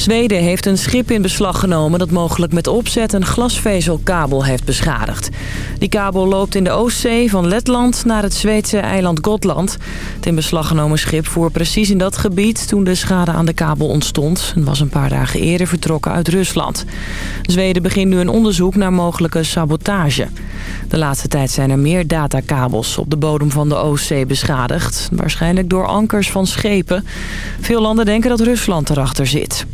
Zweden heeft een schip in beslag genomen dat mogelijk met opzet een glasvezelkabel heeft beschadigd. Die kabel loopt in de Oostzee van Letland naar het Zweedse eiland Gotland. Het in beslag genomen schip voer precies in dat gebied toen de schade aan de kabel ontstond... en was een paar dagen eerder vertrokken uit Rusland. Zweden begint nu een onderzoek naar mogelijke sabotage. De laatste tijd zijn er meer datakabels op de bodem van de Oostzee beschadigd. Waarschijnlijk door ankers van schepen. Veel landen denken dat Rusland erachter zit.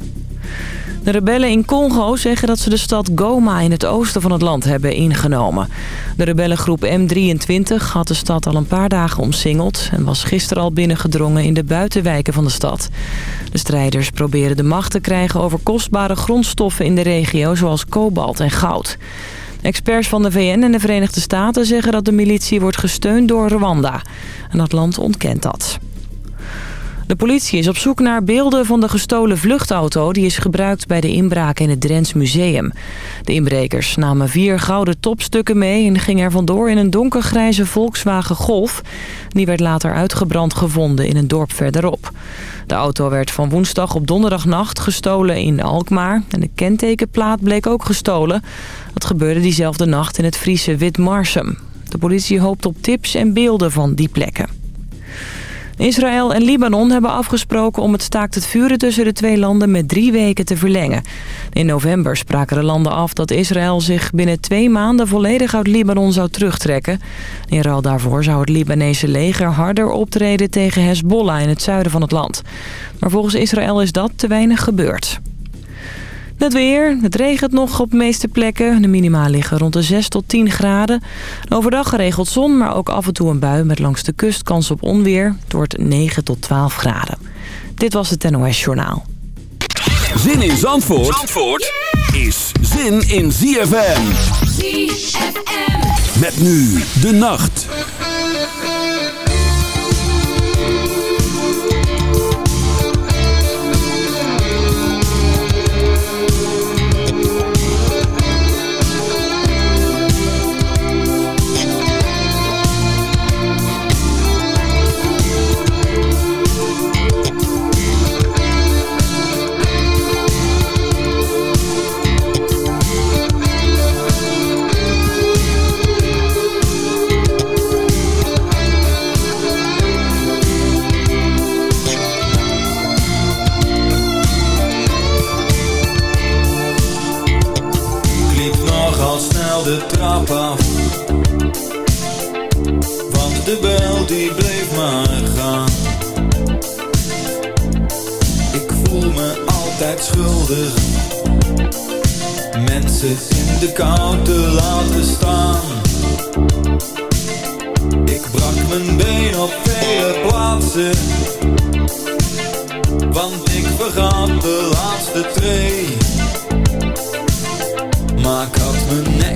De rebellen in Congo zeggen dat ze de stad Goma in het oosten van het land hebben ingenomen. De rebellengroep M23 had de stad al een paar dagen omsingeld... en was gisteren al binnengedrongen in de buitenwijken van de stad. De strijders proberen de macht te krijgen over kostbare grondstoffen in de regio... zoals kobalt en goud. Experts van de VN en de Verenigde Staten zeggen dat de militie wordt gesteund door Rwanda. En dat land ontkent dat. De politie is op zoek naar beelden van de gestolen vluchtauto... die is gebruikt bij de inbraak in het Drents Museum. De inbrekers namen vier gouden topstukken mee... en gingen er vandoor in een donkergrijze Volkswagen Golf. Die werd later uitgebrand gevonden in een dorp verderop. De auto werd van woensdag op donderdagnacht gestolen in Alkmaar... en de kentekenplaat bleek ook gestolen. Dat gebeurde diezelfde nacht in het Friese Witmarsum. De politie hoopt op tips en beelden van die plekken. Israël en Libanon hebben afgesproken om het staakt het vuren tussen de twee landen met drie weken te verlengen. In november spraken de landen af dat Israël zich binnen twee maanden volledig uit Libanon zou terugtrekken. In ruil daarvoor zou het Libanese leger harder optreden tegen Hezbollah in het zuiden van het land. Maar volgens Israël is dat te weinig gebeurd. Het weer. Het regent nog op de meeste plekken. De minima liggen rond de 6 tot 10 graden. Overdag geregeld zon, maar ook af en toe een bui met langs de kust kans op onweer. Het wordt 9 tot 12 graden. Dit was het NOS Journaal. Zin in Zandvoort, Zandvoort is zin in ZFM. ZFM. Met nu de nacht. Trap af. Want de bel die bleef maar gaan. Ik voel me altijd schuldig. Mensen in de kou te laten staan. Ik brak mijn been op vele plaatsen. Want ik vergat de laatste tree maar ik had mijn nek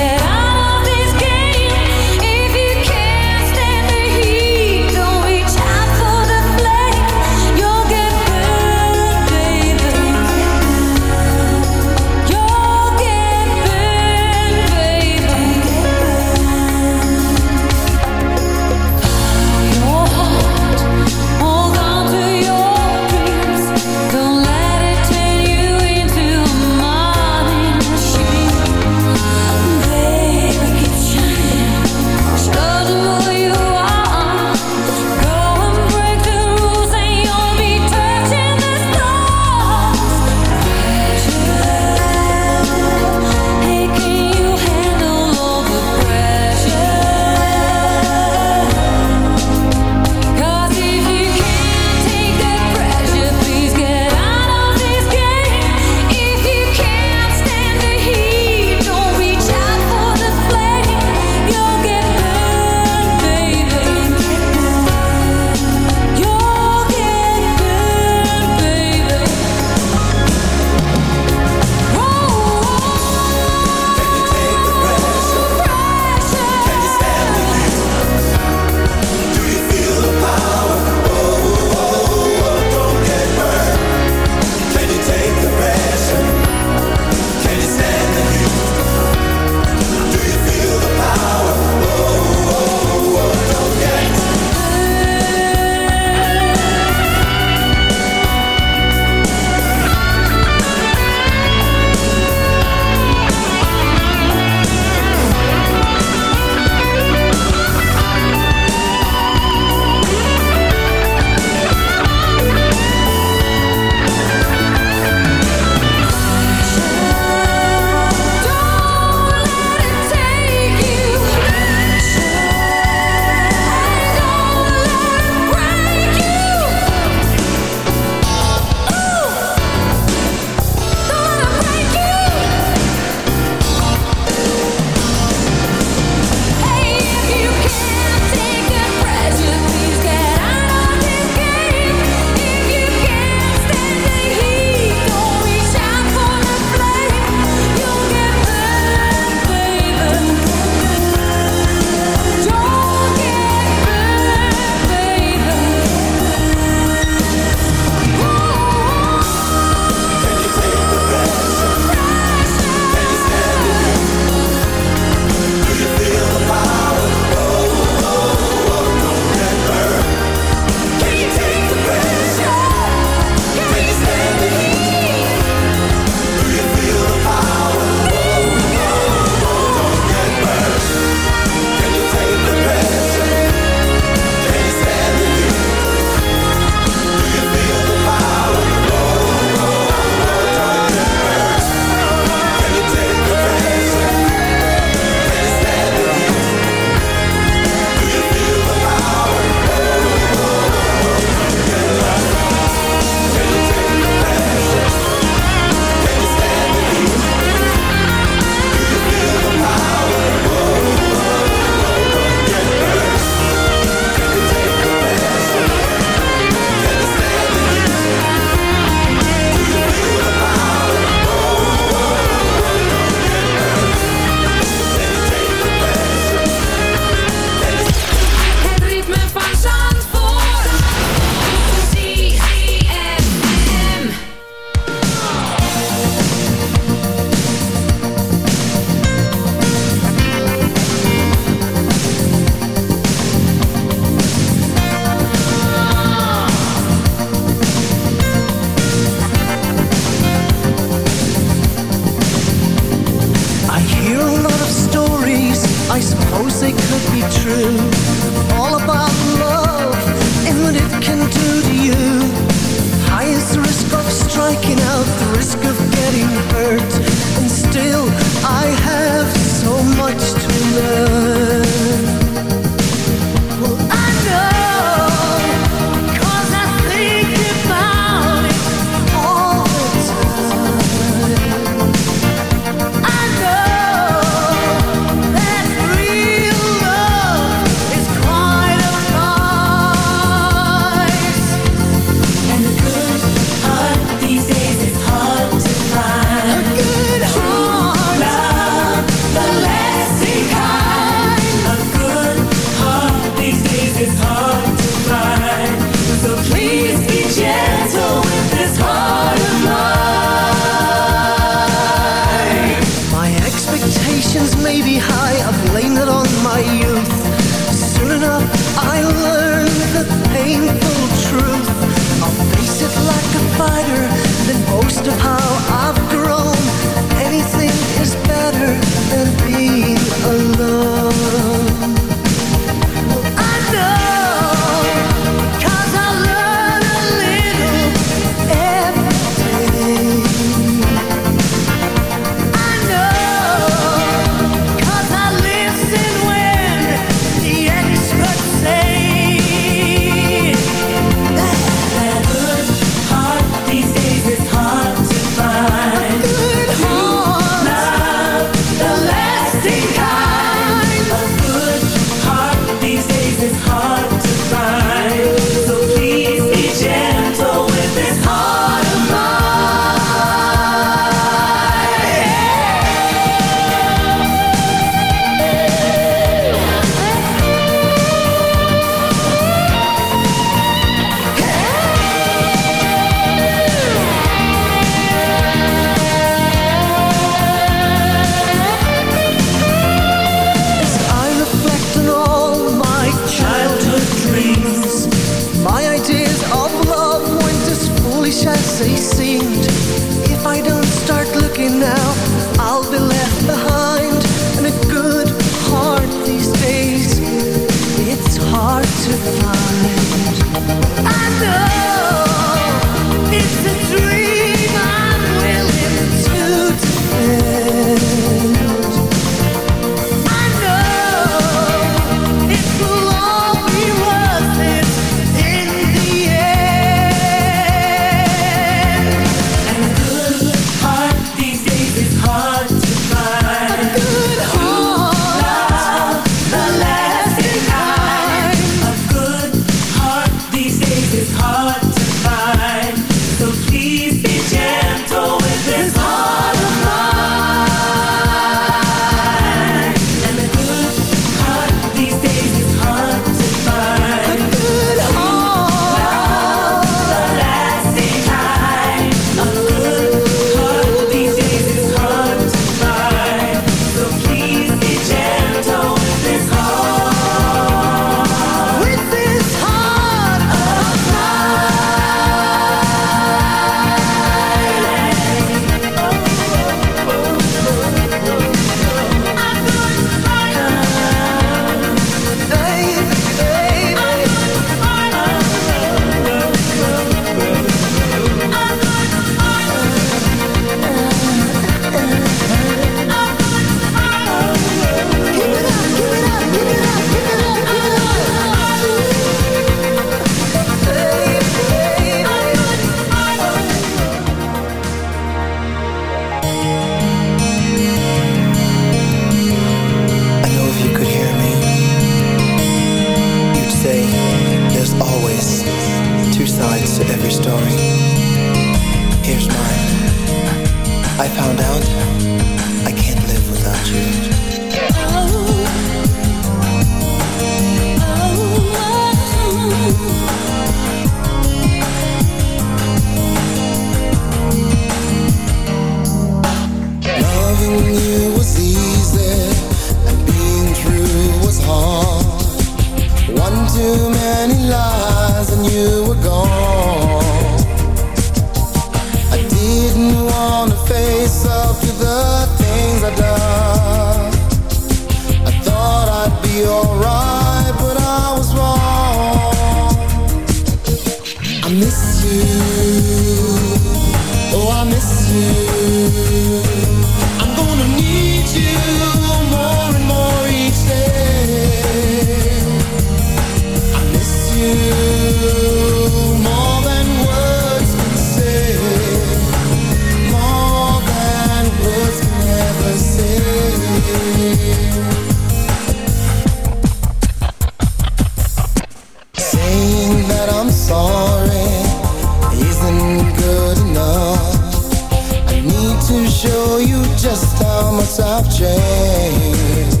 just how much I've changed.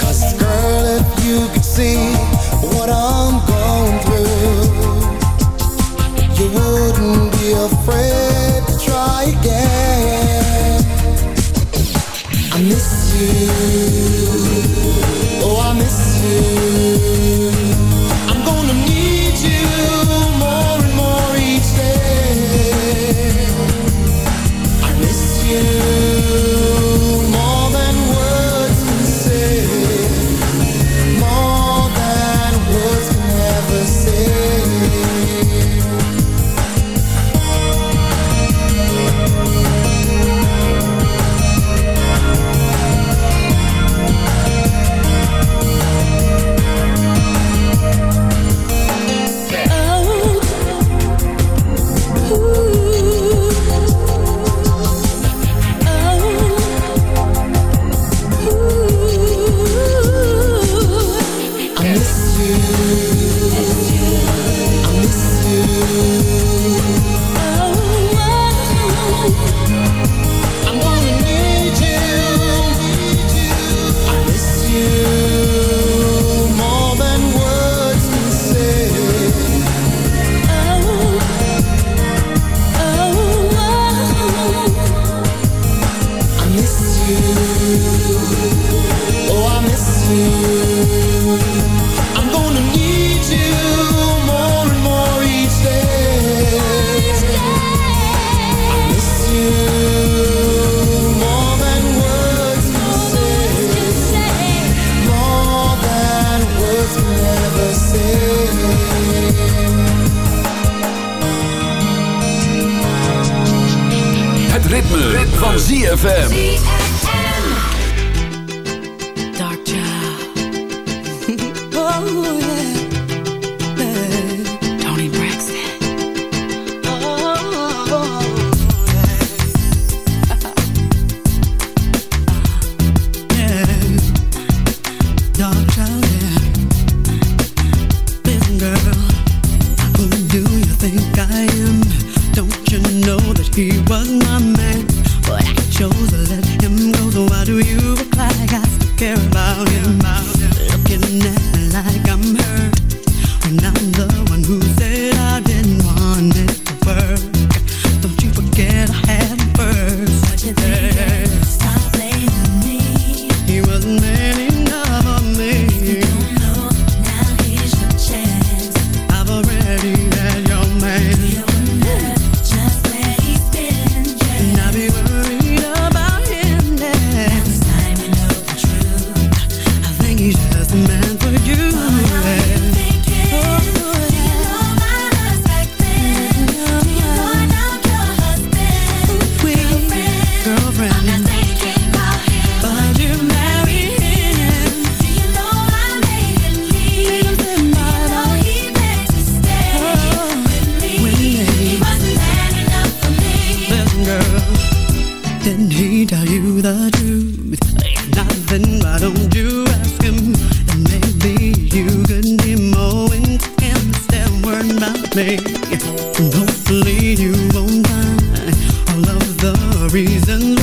Cause girl if you ritme, van ZFM.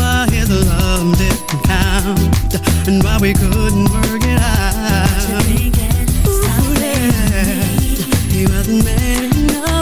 Reasons why his love didn't count and why we couldn't work it out. Ooh, yeah. He wasn't man enough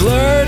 blur.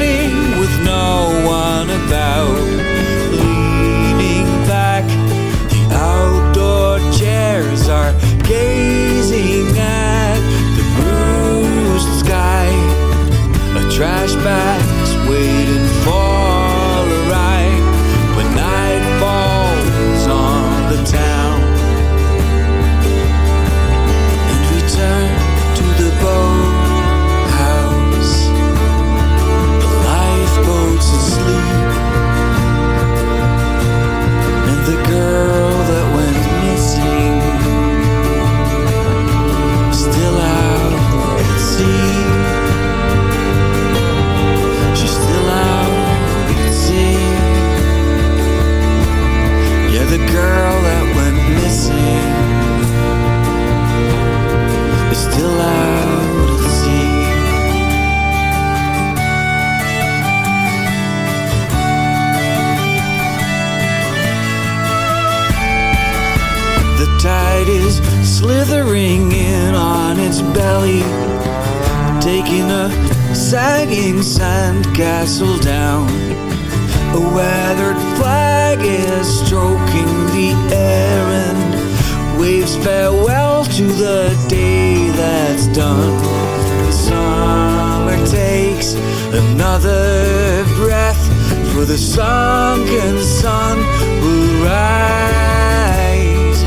the sunken sun will rise.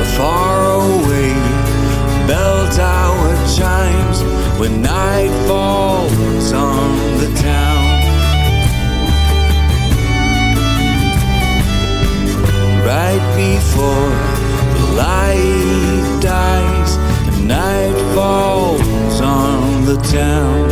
The faraway bell tower chimes when night falls on the town. right before the light dies and night falls on the town.